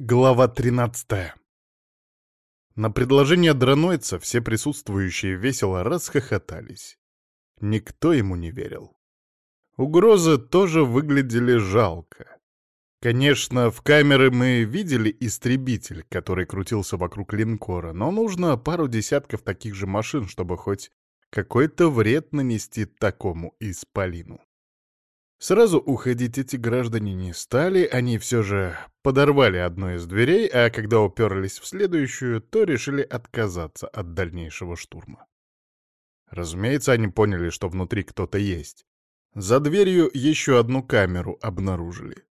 Глава 13 На предложение дранойца все присутствующие весело расхохотались. Никто ему не верил. Угрозы тоже выглядели жалко. Конечно, в камеры мы видели истребитель, который крутился вокруг линкора, но нужно пару десятков таких же машин, чтобы хоть какой-то вред нанести такому исполину. Сразу уходить эти граждане не стали, они все же подорвали одну из дверей, а когда уперлись в следующую, то решили отказаться от дальнейшего штурма. Разумеется, они поняли, что внутри кто-то есть. За дверью еще одну камеру обнаружили.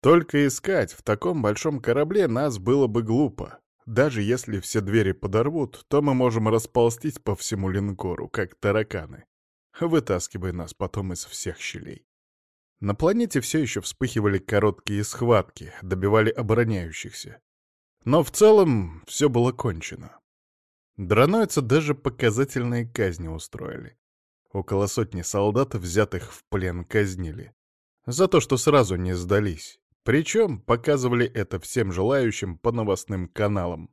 Только искать в таком большом корабле нас было бы глупо. Даже если все двери подорвут, то мы можем расползтись по всему линкору, как тараканы, вытаскивая нас потом из всех щелей. На планете все еще вспыхивали короткие схватки, добивали обороняющихся. Но в целом все было кончено. Дранойцы даже показательные казни устроили. Около сотни солдат, взятых в плен, казнили. За то, что сразу не сдались. Причем показывали это всем желающим по новостным каналам.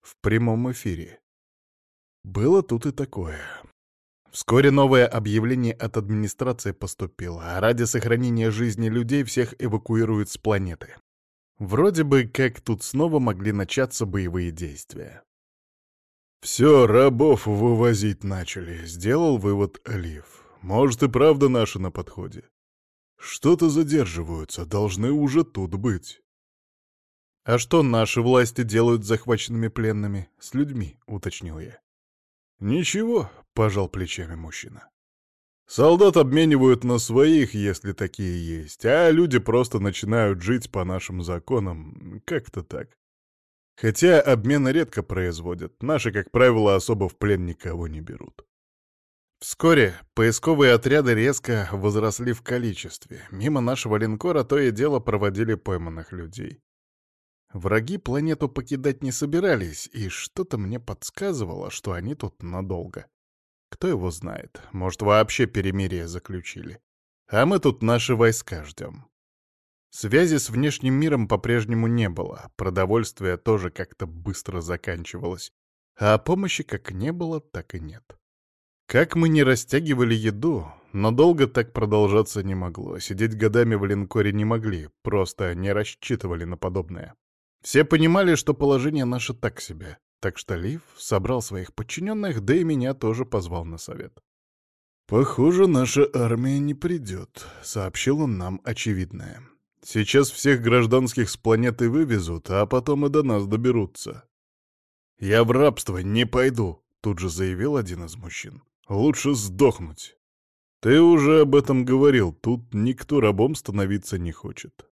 В прямом эфире. Было тут и такое. Вскоре новое объявление от администрации поступило, а ради сохранения жизни людей всех эвакуируют с планеты. Вроде бы как тут снова могли начаться боевые действия. «Все, рабов вывозить начали», — сделал вывод Олив. «Может, и правда наши на подходе. Что-то задерживаются, должны уже тут быть». «А что наши власти делают с захваченными пленными, с людьми?» — уточнил я. «Ничего», — пожал плечами мужчина. «Солдат обменивают на своих, если такие есть, а люди просто начинают жить по нашим законам, как-то так. Хотя обмены редко производят, наши, как правило, особо в плен никого не берут». Вскоре поисковые отряды резко возросли в количестве. Мимо нашего линкора то и дело проводили пойманных людей. Враги планету покидать не собирались, и что-то мне подсказывало, что они тут надолго. Кто его знает, может, вообще перемирие заключили. А мы тут наши войска ждем. Связи с внешним миром по-прежнему не было, продовольствие тоже как-то быстро заканчивалось, а помощи как не было, так и нет. Как мы не растягивали еду, но долго так продолжаться не могло, сидеть годами в линкоре не могли, просто не рассчитывали на подобное. Все понимали, что положение наше так себе, так что Лив собрал своих подчиненных, да и меня тоже позвал на совет. «Похоже, наша армия не придет», — сообщил он нам очевидное. «Сейчас всех гражданских с планеты вывезут, а потом и до нас доберутся». «Я в рабство не пойду», — тут же заявил один из мужчин. «Лучше сдохнуть». «Ты уже об этом говорил, тут никто рабом становиться не хочет.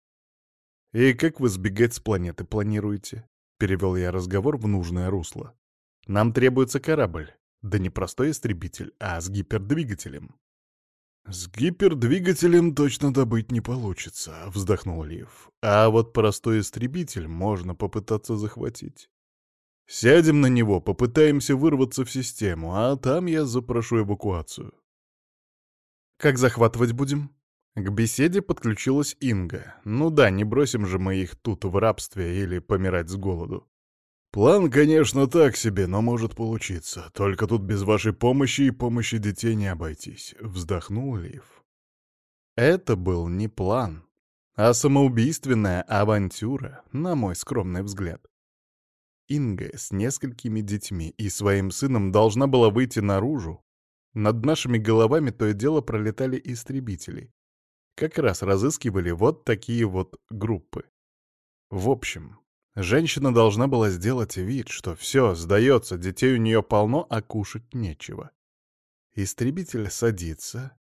«И как вы сбегать с планеты планируете?» — перевел я разговор в нужное русло. «Нам требуется корабль. Да не простой истребитель, а с гипердвигателем». «С гипердвигателем точно добыть не получится», — вздохнул Лив. «А вот простой истребитель можно попытаться захватить. Сядем на него, попытаемся вырваться в систему, а там я запрошу эвакуацию». «Как захватывать будем?» К беседе подключилась Инга. Ну да, не бросим же мы их тут в рабстве или помирать с голоду. План, конечно, так себе, но может получиться. Только тут без вашей помощи и помощи детей не обойтись. Вздохнул Лив. Это был не план, а самоубийственная авантюра, на мой скромный взгляд. Инга с несколькими детьми и своим сыном должна была выйти наружу. Над нашими головами то и дело пролетали истребители как раз разыскивали вот такие вот группы. В общем, женщина должна была сделать вид, что все, сдается, детей у нее полно, а кушать нечего. Истребитель садится.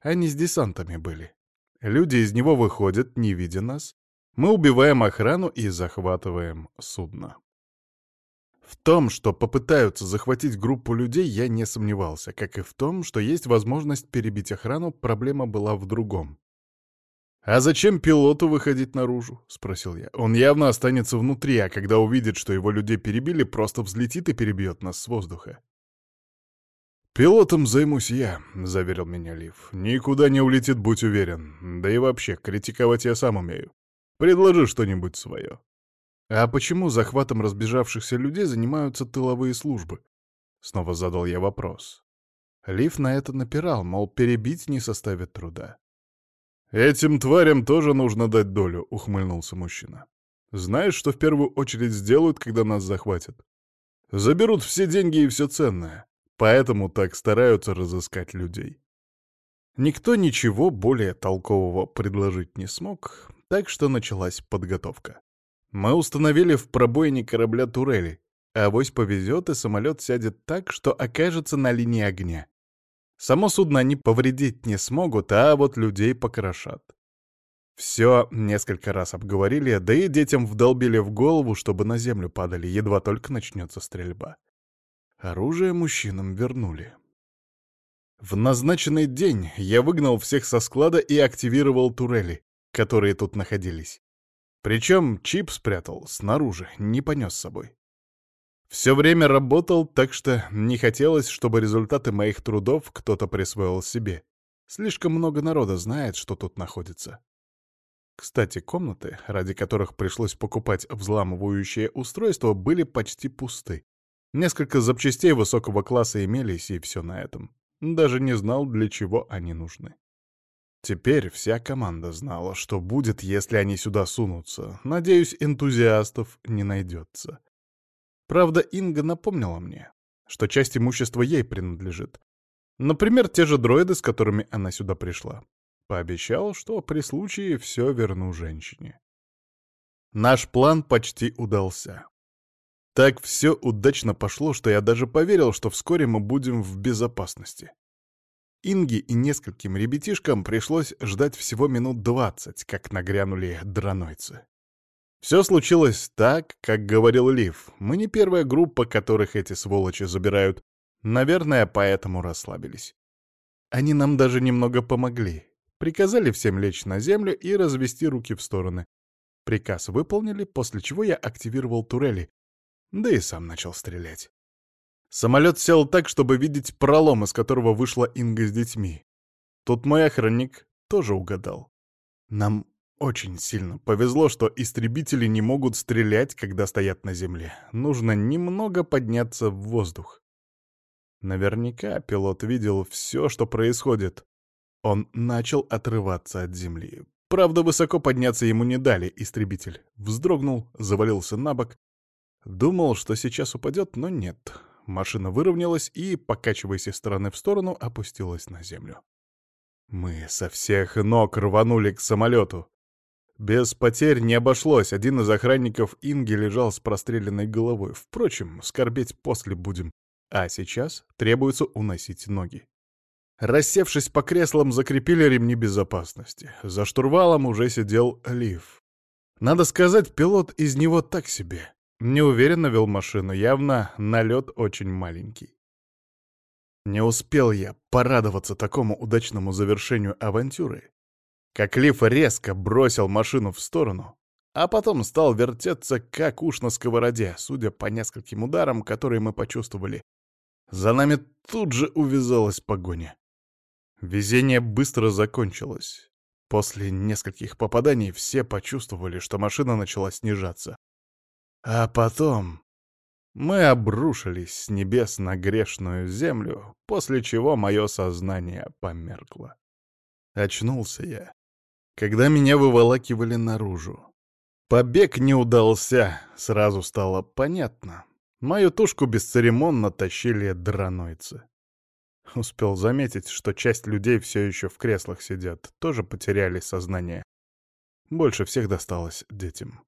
Они с десантами были. Люди из него выходят, не видя нас. Мы убиваем охрану и захватываем судно. В том, что попытаются захватить группу людей, я не сомневался, как и в том, что есть возможность перебить охрану, проблема была в другом. «А зачем пилоту выходить наружу?» — спросил я. «Он явно останется внутри, а когда увидит, что его людей перебили, просто взлетит и перебьет нас с воздуха». «Пилотом займусь я», — заверил меня Лив. «Никуда не улетит, будь уверен. Да и вообще, критиковать я сам умею. Предложи что-нибудь свое». «А почему захватом разбежавшихся людей занимаются тыловые службы?» Снова задал я вопрос. Лив на это напирал, мол, перебить не составит труда. «Этим тварям тоже нужно дать долю», — ухмыльнулся мужчина. «Знаешь, что в первую очередь сделают, когда нас захватят? Заберут все деньги и все ценное. Поэтому так стараются разыскать людей». Никто ничего более толкового предложить не смог, так что началась подготовка. Мы установили в пробоине корабля турели. Авось повезет, и самолет сядет так, что окажется на линии огня. Само судно они повредить не смогут, а вот людей покрошат. Все несколько раз обговорили, да и детям вдолбили в голову, чтобы на землю падали, едва только начнется стрельба. Оружие мужчинам вернули. В назначенный день я выгнал всех со склада и активировал турели, которые тут находились. Причем чип спрятал снаружи, не понес с собой. Все время работал, так что не хотелось, чтобы результаты моих трудов кто-то присвоил себе. Слишком много народа знает, что тут находится. Кстати, комнаты, ради которых пришлось покупать взламывающее устройство, были почти пусты. Несколько запчастей высокого класса имелись, и все на этом. Даже не знал, для чего они нужны. Теперь вся команда знала, что будет, если они сюда сунутся. Надеюсь, энтузиастов не найдется. Правда, Инга напомнила мне, что часть имущества ей принадлежит. Например, те же дроиды, с которыми она сюда пришла. Пообещал, что при случае все верну женщине. Наш план почти удался. Так все удачно пошло, что я даже поверил, что вскоре мы будем в безопасности. Инге и нескольким ребятишкам пришлось ждать всего минут двадцать, как нагрянули дранойцы. Все случилось так, как говорил Лив. Мы не первая группа, которых эти сволочи забирают. Наверное, поэтому расслабились. Они нам даже немного помогли. Приказали всем лечь на землю и развести руки в стороны. Приказ выполнили, после чего я активировал турели, да и сам начал стрелять. Самолет сел так, чтобы видеть пролом, из которого вышла Инга с детьми. Тут мой охранник тоже угадал. Нам очень сильно повезло, что истребители не могут стрелять, когда стоят на земле. Нужно немного подняться в воздух. Наверняка пилот видел все, что происходит. Он начал отрываться от земли. Правда, высоко подняться ему не дали, истребитель. Вздрогнул, завалился на бок. Думал, что сейчас упадет, но нет. Машина выровнялась и, покачиваясь из стороны в сторону, опустилась на землю. Мы со всех ног рванули к самолету. Без потерь не обошлось, один из охранников Инги лежал с простреленной головой. Впрочем, скорбеть после будем. А сейчас требуется уносить ноги. Рассевшись по креслам, закрепили ремни безопасности. За штурвалом уже сидел Лив. Надо сказать, пилот из него так себе. Неуверенно вел машину, явно налет очень маленький. Не успел я порадоваться такому удачному завершению авантюры, как Лиф резко бросил машину в сторону, а потом стал вертеться, как уж на сковороде, судя по нескольким ударам, которые мы почувствовали. За нами тут же увязалась погоня. Везение быстро закончилось. После нескольких попаданий все почувствовали, что машина начала снижаться. А потом мы обрушились с небес на грешную землю, после чего мое сознание померкло. Очнулся я когда меня выволакивали наружу. Побег не удался, сразу стало понятно. Мою тушку бесцеремонно тащили дранойцы. Успел заметить, что часть людей все еще в креслах сидят, тоже потеряли сознание. Больше всех досталось детям.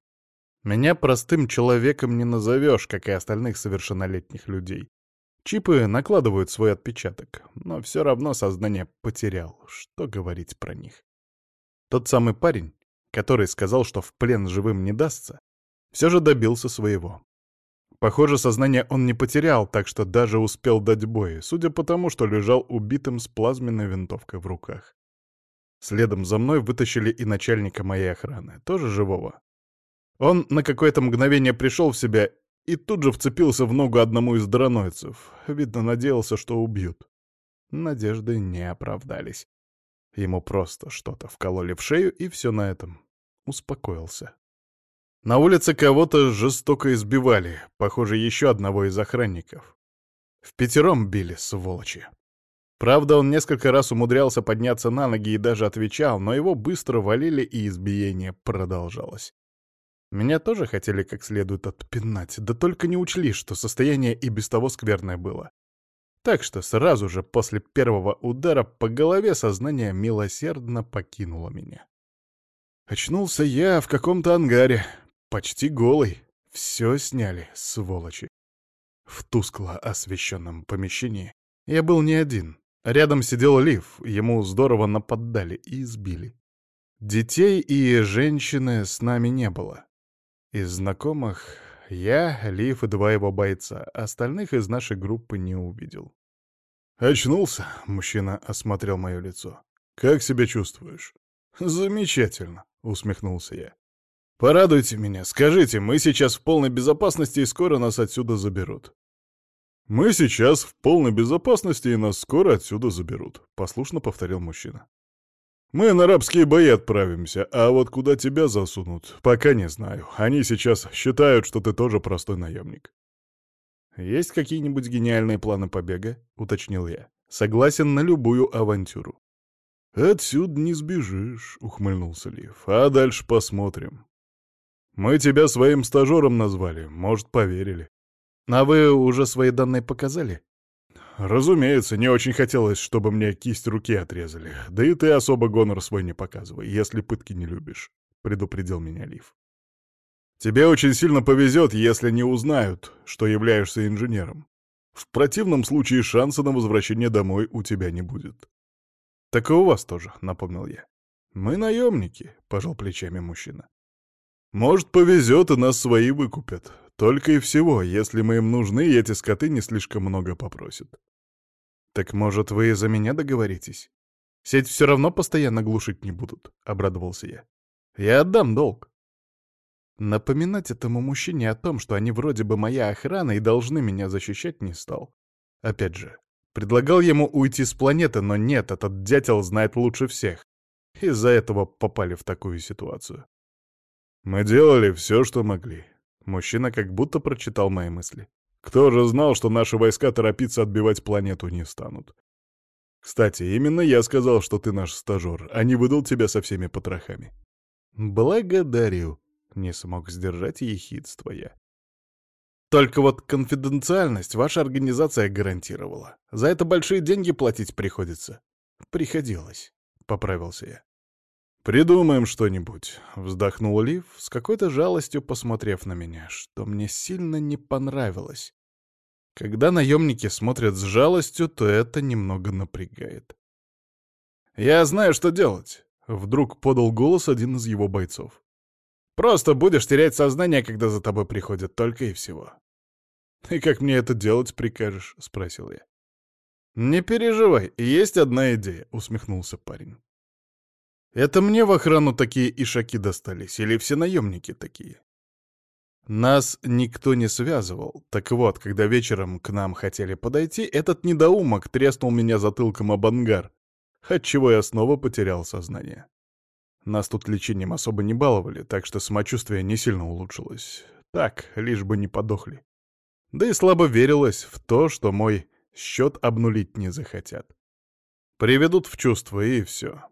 Меня простым человеком не назовешь, как и остальных совершеннолетних людей. Чипы накладывают свой отпечаток, но все равно сознание потерял. Что говорить про них? Тот самый парень, который сказал, что в плен живым не дастся, все же добился своего. Похоже, сознание он не потерял, так что даже успел дать бой, судя по тому, что лежал убитым с плазменной винтовкой в руках. Следом за мной вытащили и начальника моей охраны, тоже живого. Он на какое-то мгновение пришел в себя и тут же вцепился в ногу одному из дронойцев. Видно, надеялся, что убьют. Надежды не оправдались. Ему просто что-то вкололи в шею, и все на этом. Успокоился. На улице кого-то жестоко избивали, похоже, еще одного из охранников. В пятером били, сволочи. Правда, он несколько раз умудрялся подняться на ноги и даже отвечал, но его быстро валили, и избиение продолжалось. Меня тоже хотели как следует отпинать, да только не учли, что состояние и без того скверное было. Так что сразу же после первого удара по голове сознание милосердно покинуло меня. Очнулся я в каком-то ангаре, почти голый. Все сняли, сволочи. В тускло освещенном помещении я был не один. Рядом сидел Лив, ему здорово нападали и избили. Детей и женщины с нами не было. Из знакомых я, Лив и два его бойца, остальных из нашей группы не увидел. «Очнулся?» — мужчина осмотрел мое лицо. «Как себя чувствуешь?» «Замечательно», — усмехнулся я. «Порадуйте меня, скажите, мы сейчас в полной безопасности и скоро нас отсюда заберут». «Мы сейчас в полной безопасности, и нас скоро отсюда заберут», — послушно повторил мужчина. «Мы на арабские бои отправимся, а вот куда тебя засунут, пока не знаю. Они сейчас считают, что ты тоже простой наемник». «Есть какие-нибудь гениальные планы побега?» — уточнил я. «Согласен на любую авантюру». «Отсюда не сбежишь», — ухмыльнулся Лив. «А дальше посмотрим. Мы тебя своим стажером назвали, может, поверили. А вы уже свои данные показали? Разумеется, не очень хотелось, чтобы мне кисть руки отрезали. Да и ты особо гонор свой не показывай, если пытки не любишь, — предупредил меня Лив. Тебе очень сильно повезет, если не узнают, что являешься инженером. В противном случае шанса на возвращение домой у тебя не будет. Так и у вас тоже, — напомнил я. Мы наемники, — пожал плечами мужчина. Может, повезет, и нас свои выкупят. Только и всего, если мы им нужны, эти скоты не слишком много попросят. Так может, вы и за меня договоритесь? Сеть все равно постоянно глушить не будут, — обрадовался я. Я отдам долг. Напоминать этому мужчине о том, что они вроде бы моя охрана и должны меня защищать, не стал. Опять же, предлагал ему уйти с планеты, но нет, этот дятел знает лучше всех. Из-за этого попали в такую ситуацию. Мы делали все, что могли. Мужчина как будто прочитал мои мысли. Кто же знал, что наши войска торопиться отбивать планету не станут? Кстати, именно я сказал, что ты наш стажер, а не выдал тебя со всеми потрохами. Благодарю. Не смог сдержать ехидство я. Только вот конфиденциальность ваша организация гарантировала. За это большие деньги платить приходится. Приходилось, — поправился я. «Придумаем что-нибудь», — вздохнул Лив, с какой-то жалостью посмотрев на меня, что мне сильно не понравилось. Когда наемники смотрят с жалостью, то это немного напрягает. «Я знаю, что делать», — вдруг подал голос один из его бойцов. «Просто будешь терять сознание, когда за тобой приходят, только и всего». «И как мне это делать прикажешь?» — спросил я. «Не переживай, есть одна идея», — усмехнулся парень. Это мне в охрану такие ишаки достались, или все наемники такие? Нас никто не связывал. Так вот, когда вечером к нам хотели подойти, этот недоумок треснул меня затылком об ангар, отчего я снова потерял сознание. Нас тут лечением особо не баловали, так что самочувствие не сильно улучшилось. Так, лишь бы не подохли. Да и слабо верилось в то, что мой счет обнулить не захотят. Приведут в чувство, и все.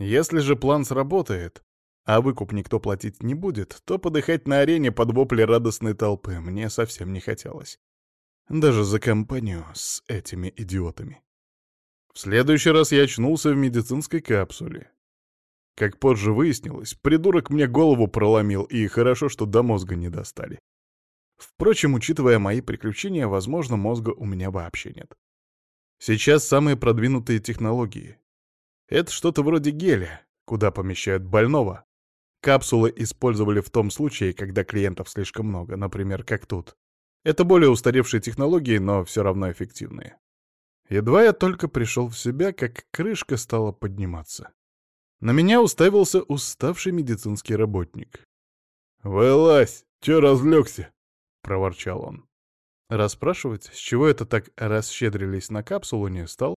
Если же план сработает, а выкуп никто платить не будет, то подыхать на арене под вопли радостной толпы мне совсем не хотелось. Даже за компанию с этими идиотами. В следующий раз я очнулся в медицинской капсуле. Как позже выяснилось, придурок мне голову проломил, и хорошо, что до мозга не достали. Впрочем, учитывая мои приключения, возможно, мозга у меня вообще нет. Сейчас самые продвинутые технологии. Это что-то вроде геля, куда помещают больного. Капсулы использовали в том случае, когда клиентов слишком много, например, как тут. Это более устаревшие технологии, но все равно эффективные. Едва я только пришел в себя, как крышка стала подниматься. На меня уставился уставший медицинский работник. «Вылазь! Чё разлегся?» — проворчал он. Расспрашивать, с чего это так расщедрились на капсулу, не стал,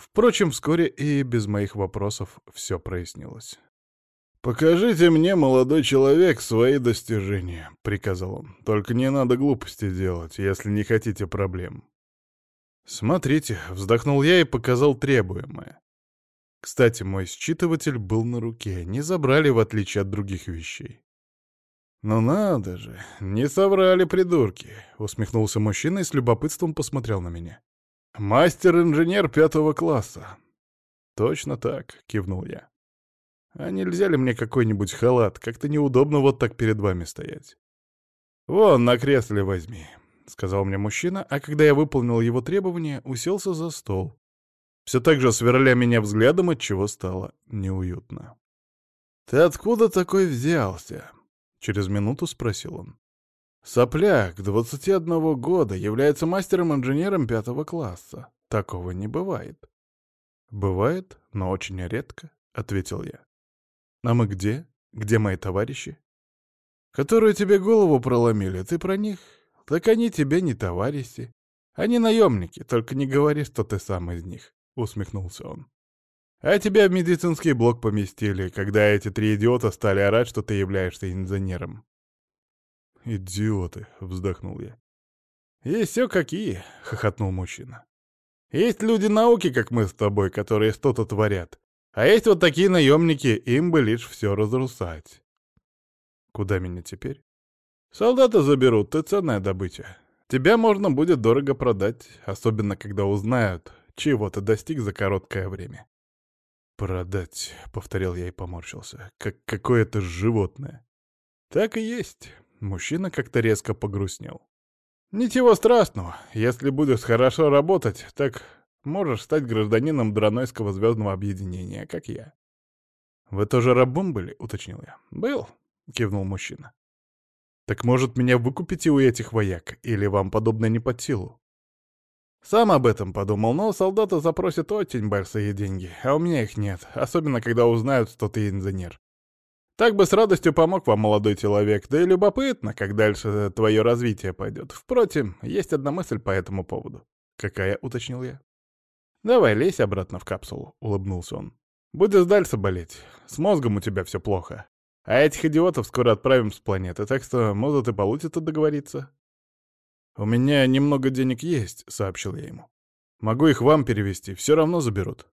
Впрочем, вскоре и без моих вопросов все прояснилось. «Покажите мне, молодой человек, свои достижения», — приказал он. «Только не надо глупости делать, если не хотите проблем». «Смотрите», — вздохнул я и показал требуемое. Кстати, мой считыватель был на руке, не забрали, в отличие от других вещей. «Ну надо же, не соврали придурки», — усмехнулся мужчина и с любопытством посмотрел на меня. «Мастер-инженер пятого класса». «Точно так», — кивнул я. А нельзя ли мне какой-нибудь халат? Как-то неудобно вот так перед вами стоять. Вон, на кресле возьми, — сказал мне мужчина, а когда я выполнил его требования, уселся за стол. Все так же сверля меня взглядом, от чего стало неуютно. «Ты откуда такой взялся?» — через минуту спросил он. «Сопляк, 21 года, является мастером-инженером пятого класса. Такого не бывает». «Бывает, но очень редко», — ответил я. «А мы где? Где мои товарищи?» «Которые тебе голову проломили, ты про них? Так они тебе не товарищи. Они наемники, только не говори, что ты сам из них», — усмехнулся он. «А тебя в медицинский блок поместили, когда эти три идиота стали орать, что ты являешься инженером». «Идиоты», — вздохнул я. «Есть все какие», — хохотнул мужчина. «Есть люди науки, как мы с тобой, которые что-то творят. А есть вот такие наемники, им бы лишь все разрусать. Куда меня теперь? Солдата заберут, ты ценная добыча. Тебя можно будет дорого продать, особенно когда узнают, чего ты достиг за короткое время. «Продать», — повторил я и поморщился, — «как какое-то животное». «Так и есть». Мужчина как-то резко погрустнел. «Ничего страшного. Если будешь хорошо работать, так Можешь стать гражданином Дранойского звездного объединения, как я. «Вы тоже рабом были?» — уточнил я. «Был», — кивнул мужчина. «Так, может, меня выкупите у этих вояк, или вам подобное не под силу?» Сам об этом подумал, но солдаты запросят очень большие деньги, а у меня их нет, особенно когда узнают, что ты инженер. Так бы с радостью помог вам, молодой человек, да и любопытно, как дальше твое развитие пойдет. Впрочем, есть одна мысль по этому поводу. «Какая?» — уточнил я. «Давай, лезь обратно в капсулу», — улыбнулся он. «Будешь дальше болеть. С мозгом у тебя все плохо. А этих идиотов скоро отправим с планеты, так что, может, и получится договориться». «У меня немного денег есть», — сообщил я ему. «Могу их вам перевести, все равно заберут».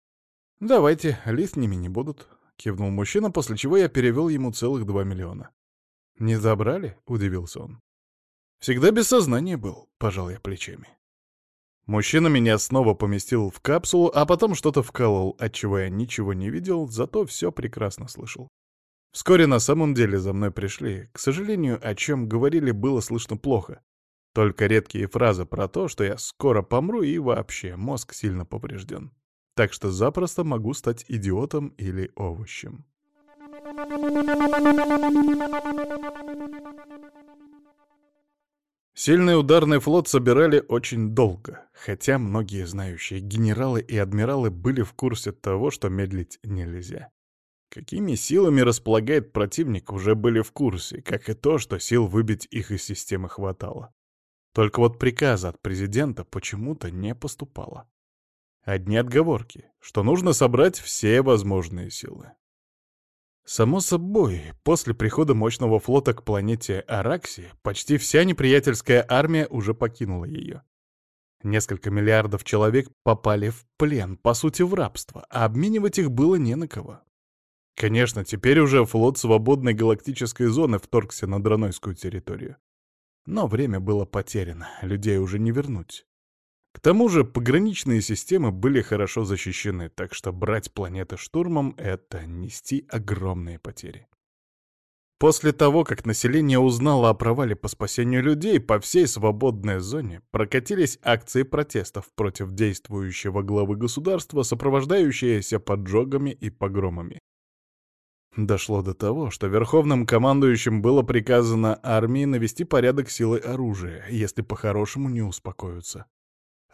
«Давайте, лишними не будут», — кивнул мужчина, после чего я перевел ему целых два миллиона. «Не забрали?» — удивился он. «Всегда без сознания был», — пожал я плечами. Мужчина меня снова поместил в капсулу, а потом что-то вколол, отчего я ничего не видел, зато все прекрасно слышал. Вскоре на самом деле за мной пришли. К сожалению, о чем говорили, было слышно плохо. Только редкие фразы про то, что я скоро помру и вообще мозг сильно поврежден. Так что запросто могу стать идиотом или овощем. Сильный ударный флот собирали очень долго, хотя многие знающие генералы и адмиралы были в курсе того, что медлить нельзя. Какими силами располагает противник, уже были в курсе, как и то, что сил выбить их из системы хватало. Только вот приказа от президента почему-то не поступало. Одни отговорки, что нужно собрать все возможные силы. Само собой, после прихода мощного флота к планете Аракси, почти вся неприятельская армия уже покинула ее. Несколько миллиардов человек попали в плен, по сути в рабство, а обменивать их было не на кого. Конечно, теперь уже флот свободной галактической зоны вторгся на Дранойскую территорию. Но время было потеряно, людей уже не вернуть. К тому же пограничные системы были хорошо защищены, так что брать планеты штурмом — это нести огромные потери. После того, как население узнало о провале по спасению людей, по всей свободной зоне прокатились акции протестов против действующего главы государства, сопровождающиеся поджогами и погромами. Дошло до того, что верховным командующим было приказано армии навести порядок силой оружия, если по-хорошему не успокоятся.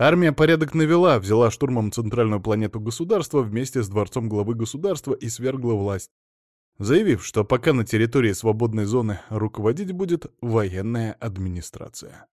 Армия порядок навела, взяла штурмом центральную планету государства вместе с дворцом главы государства и свергла власть, заявив, что пока на территории свободной зоны руководить будет военная администрация.